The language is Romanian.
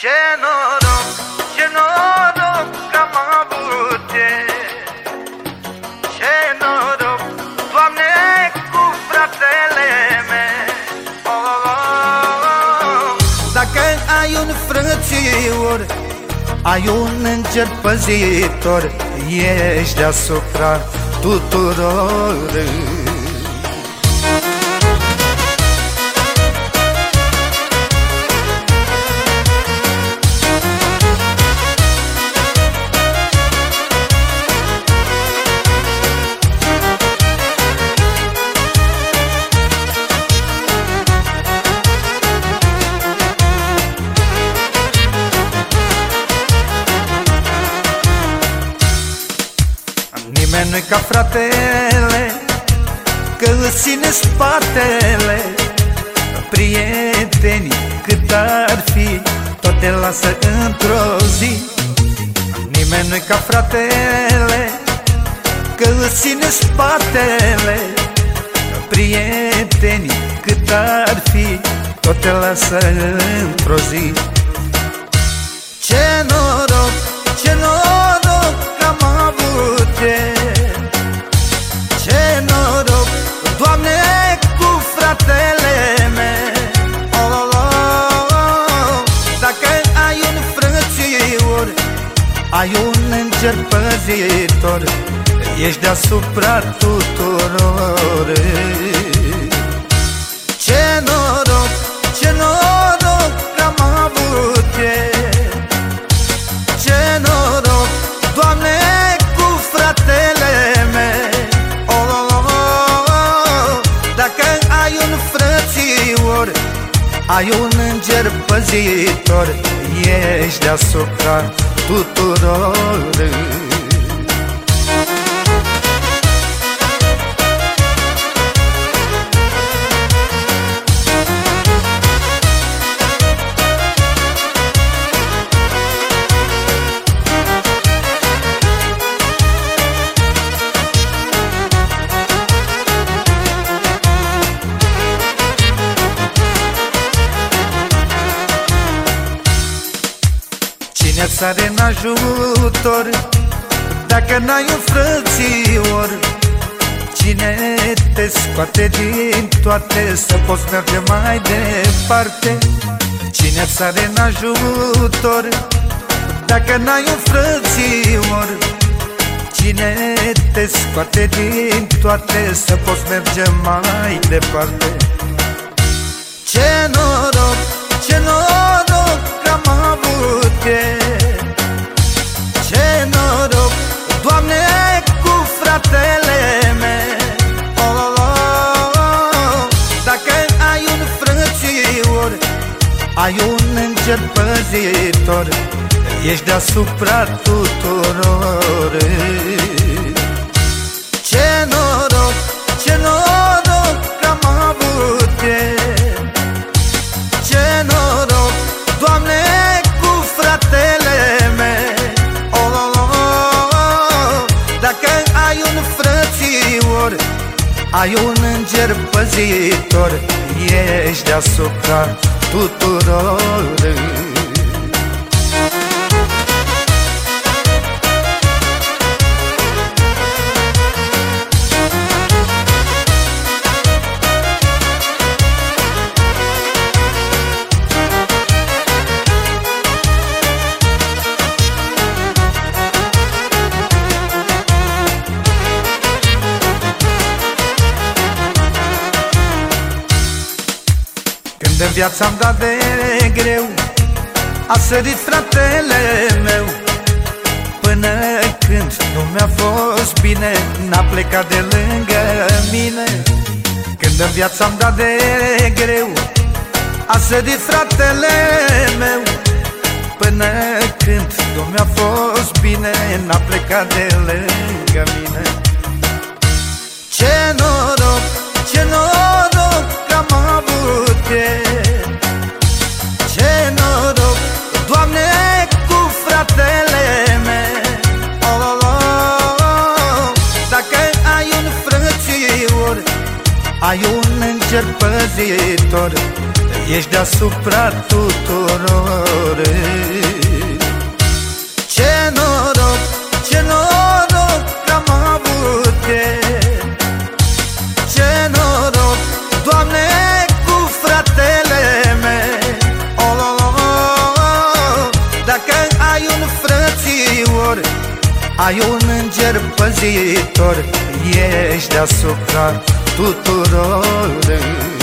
Ce noroc, ce noroc că am avut Ce noroc, Doamne, cu fratele meu oh, oh, oh. Dacă ai un frățior Ai un înger păzitor Ești deasupra tuturor Nimeni nu-i ca fratele Că îți ține spatele. Prietenii cât ar fi Tot te lasă într-o zi. Nimeni nu-i ca fratele Că îți ține spatele. Prietenii cât ar fi Tot te lasă într-o zi. Ce noroc, ce noroc cu fratele meu oh, oh, oh, oh. Dacă ai un frățior, ai un înger păzitor Ești deasupra tuturor ai un înger păzitor Ești deasupra tuturor Cine sare în ajutor Dacă n-ai un frățior Cine te scoate din toate Să poți merge mai departe? Cine sare în ajutor Dacă n-ai un frățior Cine te scoate din toate Să poți merge mai departe ai un înger păzitor Ești deasupra tuturor Ce noroc, ce noroc că am avut Ce noroc, Doamne, cu fratele meu oh, oh, oh, oh. Dacă ai un frățior, ai un înger păzitor Ești deasupra tuturor Când în viața am dat de greu A sărit fratele meu. Până când nu mi-a fost bine N-a plecat de lângă mine. Când în viața am dat de greu A sărit fratele meu. Până când nu mi-a fost bine N-a plecat de lângă mine. Ce noroc, ce noroc Ai un înger păzitor Ești deasupra tuturor. Ce noroc, ce noroc că am avut Ce noroc, Doamne, cu fratele meu. Oh, oh, oh, oh, oh, Dacă ai un frățior Ai un înger păzitor Ești deasupra tuturor